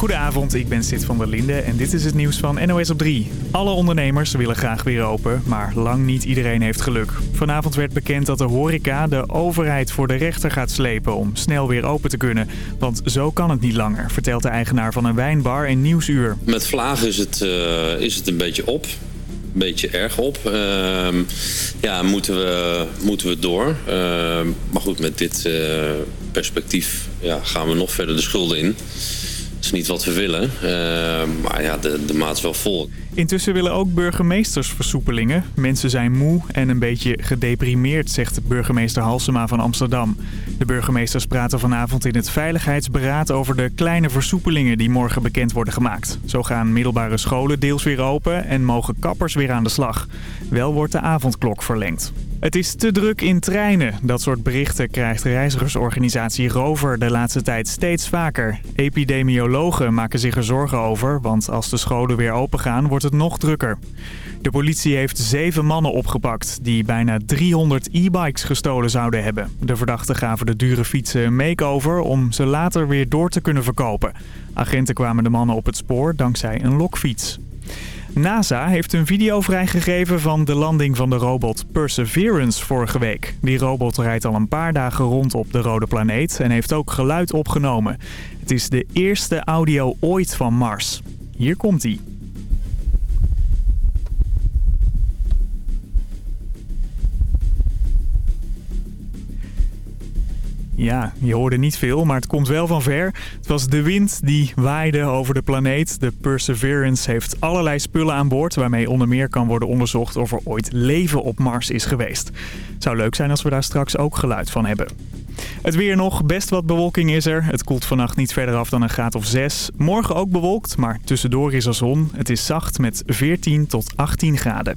Goedenavond, ik ben Sid van der Linde en dit is het nieuws van NOS op 3. Alle ondernemers willen graag weer open, maar lang niet iedereen heeft geluk. Vanavond werd bekend dat de horeca de overheid voor de rechter gaat slepen om snel weer open te kunnen. Want zo kan het niet langer, vertelt de eigenaar van een wijnbar in Nieuwsuur. Met vlagen is het, uh, is het een beetje op. Een beetje erg op. Uh, ja, moeten we, moeten we door. Uh, maar goed, met dit uh, perspectief ja, gaan we nog verder de schulden in. Niet wat we willen. Uh, maar ja, de, de maat is wel vol. Intussen willen ook burgemeesters versoepelingen. Mensen zijn moe en een beetje gedeprimeerd, zegt burgemeester Halsema van Amsterdam. De burgemeesters praten vanavond in het Veiligheidsberaad over de kleine versoepelingen die morgen bekend worden gemaakt. Zo gaan middelbare scholen deels weer open en mogen kappers weer aan de slag. Wel wordt de avondklok verlengd. Het is te druk in treinen. Dat soort berichten krijgt reizigersorganisatie Rover de laatste tijd steeds vaker. Epidemiologen maken zich er zorgen over, want als de scholen weer opengaan wordt het nog drukker. De politie heeft zeven mannen opgepakt die bijna 300 e-bikes gestolen zouden hebben. De verdachten gaven de dure fietsen een make-over om ze later weer door te kunnen verkopen. Agenten kwamen de mannen op het spoor dankzij een lokfiets. NASA heeft een video vrijgegeven van de landing van de robot Perseverance vorige week. Die robot rijdt al een paar dagen rond op de rode planeet en heeft ook geluid opgenomen. Het is de eerste audio ooit van Mars. Hier komt hij. Ja, je hoorde niet veel, maar het komt wel van ver. Het was de wind die waaide over de planeet. De Perseverance heeft allerlei spullen aan boord... waarmee onder meer kan worden onderzocht of er ooit leven op Mars is geweest. Het zou leuk zijn als we daar straks ook geluid van hebben. Het weer nog, best wat bewolking is er. Het koelt vannacht niet verder af dan een graad of 6. Morgen ook bewolkt, maar tussendoor is er zon. Het is zacht met 14 tot 18 graden.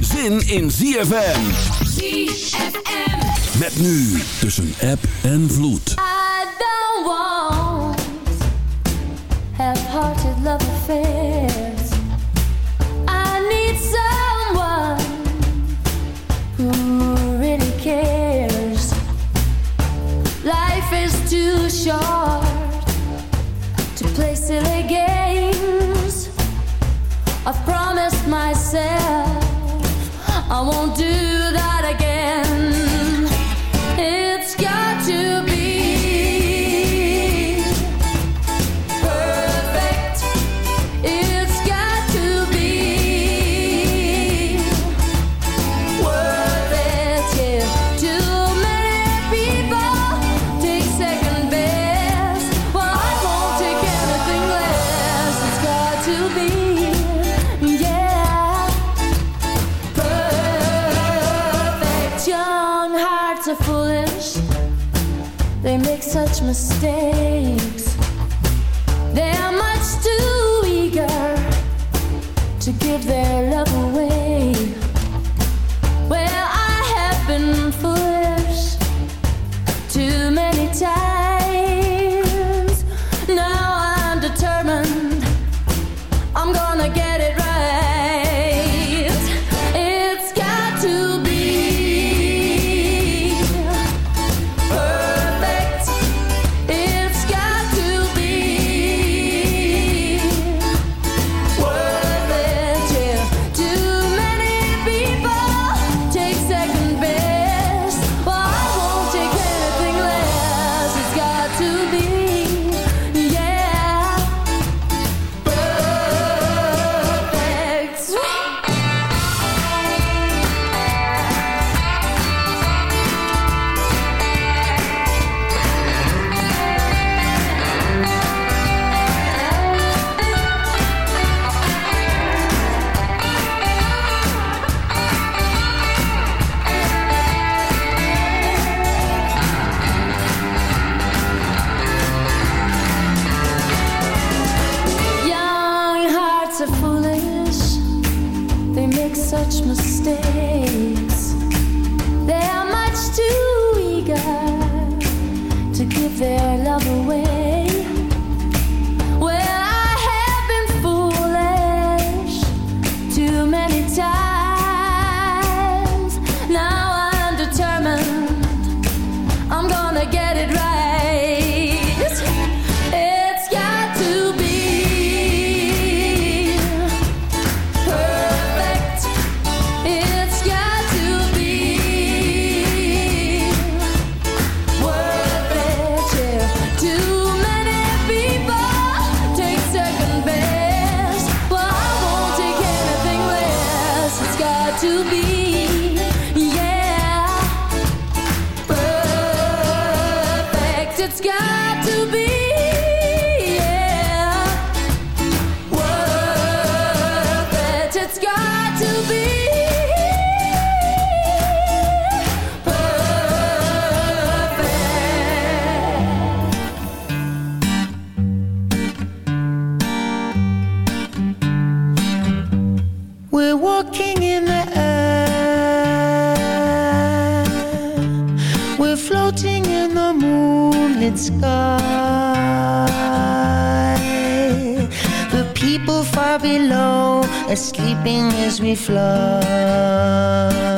Zin in ZFM. ZFM. Met nu tussen app en vloed. I don't want half-hearted love affairs. I need someone who really cares. Life is too short to play silly games. I've promised myself I won't do such mistakes. They're much too eager to give their love away. sky. The people far below are sleeping as we fly.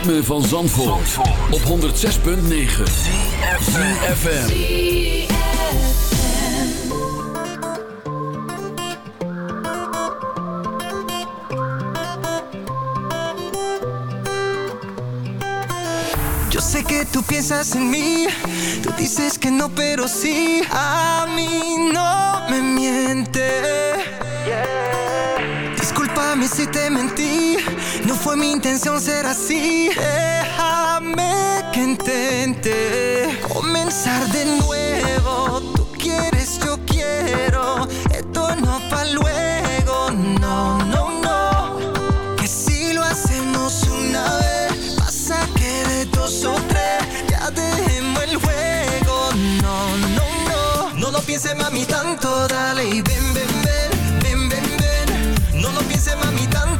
Ritme van Zandvoort, op 106.9 FM. Yo sé que tú piensas en mí, tú dices que no, pero sí, a mí no me miente. Discúlpame si te mentí, fue mi intención ser así. Déjame que intente comenzar de nuevo. Tú quieres, yo quiero, esto no pa' luego, no, no, no. Que si lo hacemos una vez, pasa que de dos o tres ya dejemos el juego. No, no, no. No lo pienses, mami, tanto, dale y ven, ven, ven, ven, ven, ven. No lo pienses, mami, tanto,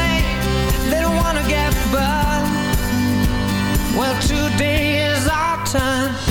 they don't wanna get burned. Well, today is our turn.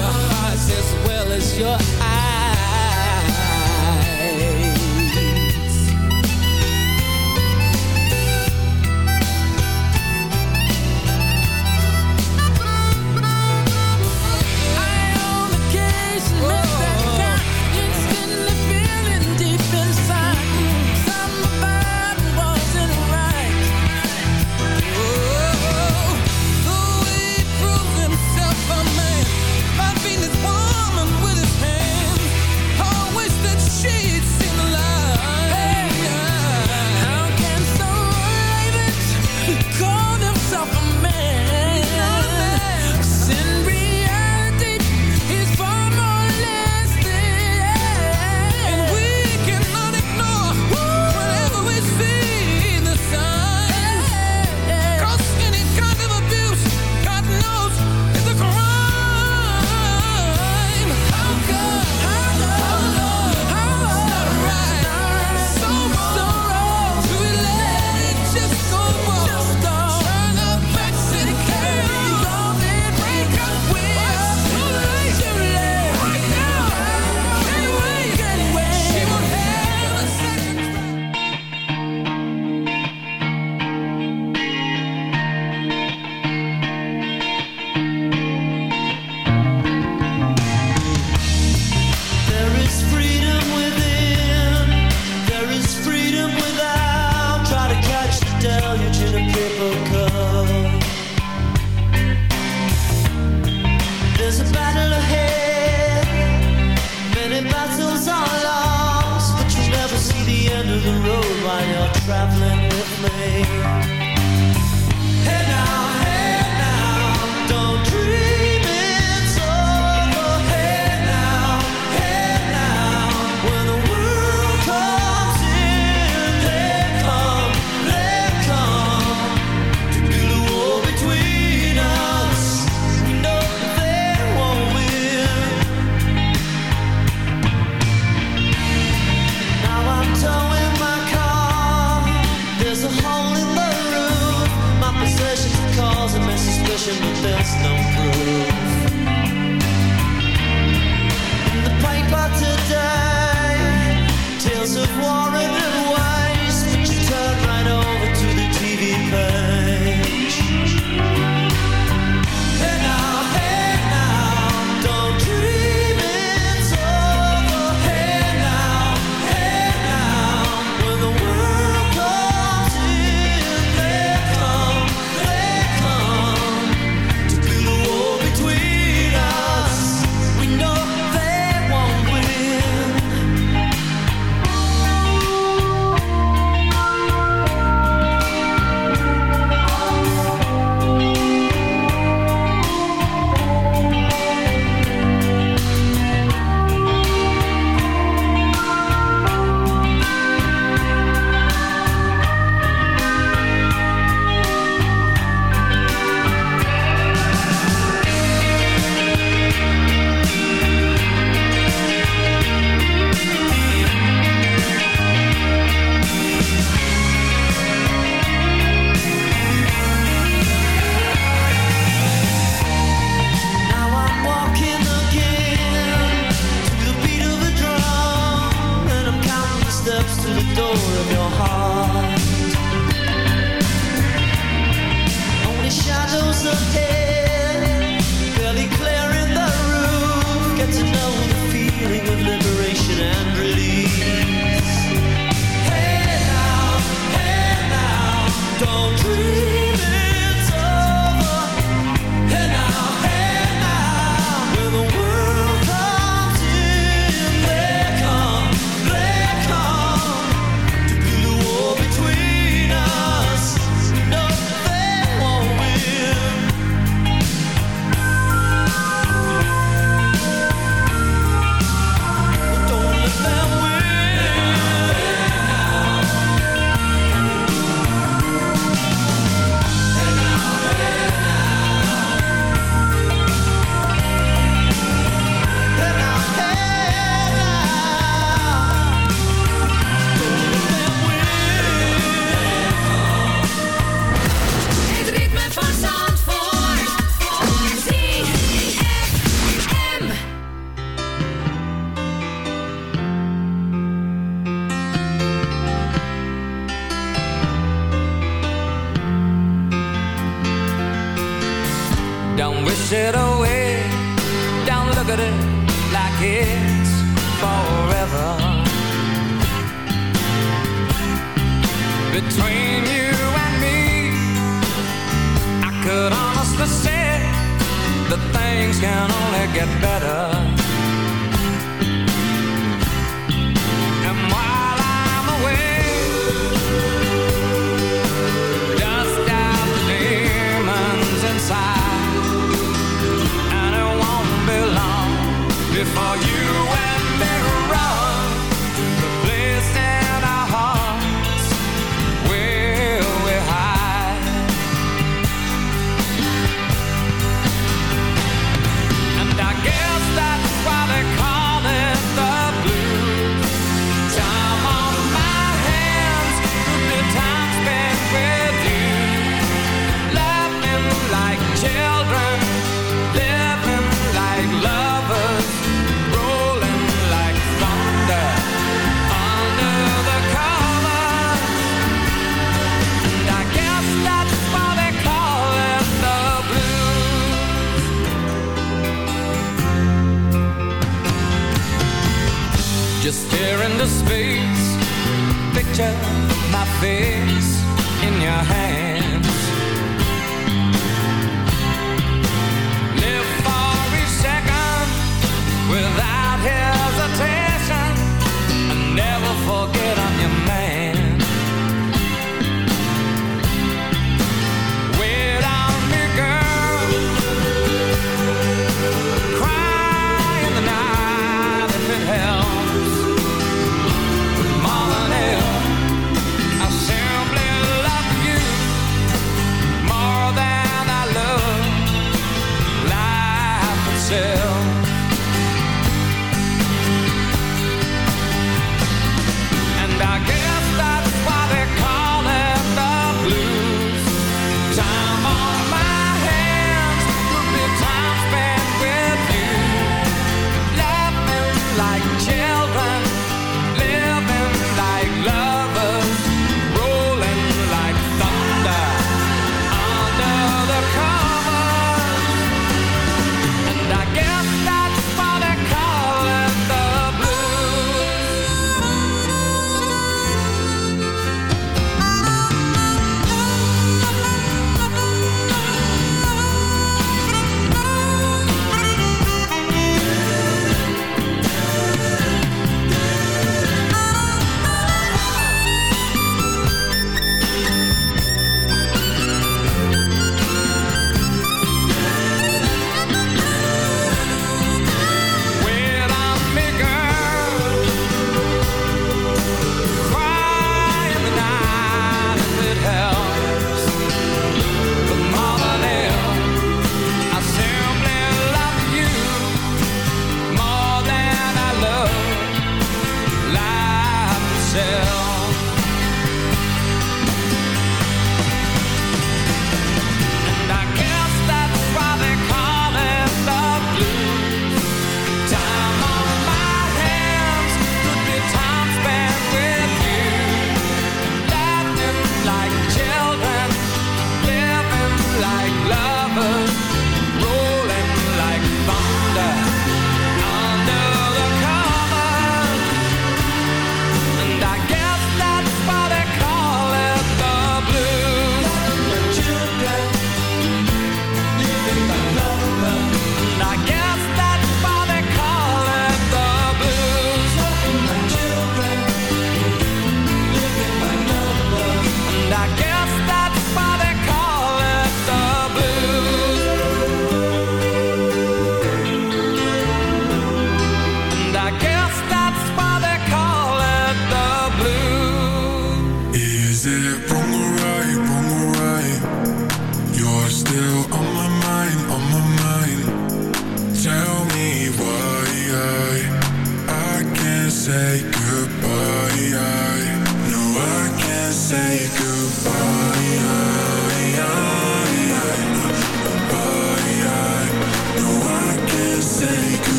your hearts as well as your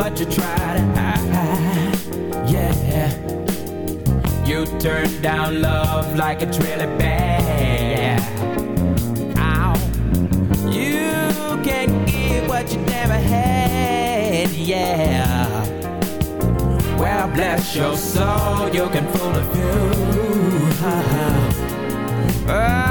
but you try to hide. Yeah. You turn down love like it's really bad. Ow. You can't give what you never had. Yeah. Well, bless your soul, you can fool a few. Oh.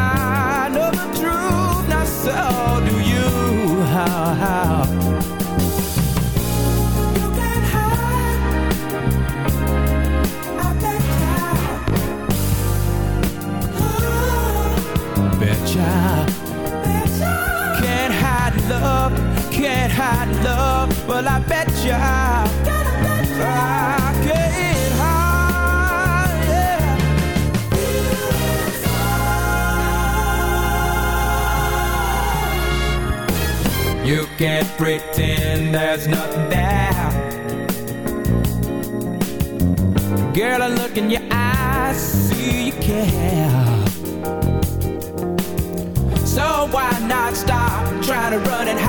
love, well I bet you I, can't hide. Yeah. You can't pretend there's nothing there. Girl, I look in your eyes, see you care. So why not stop trying to run and hide?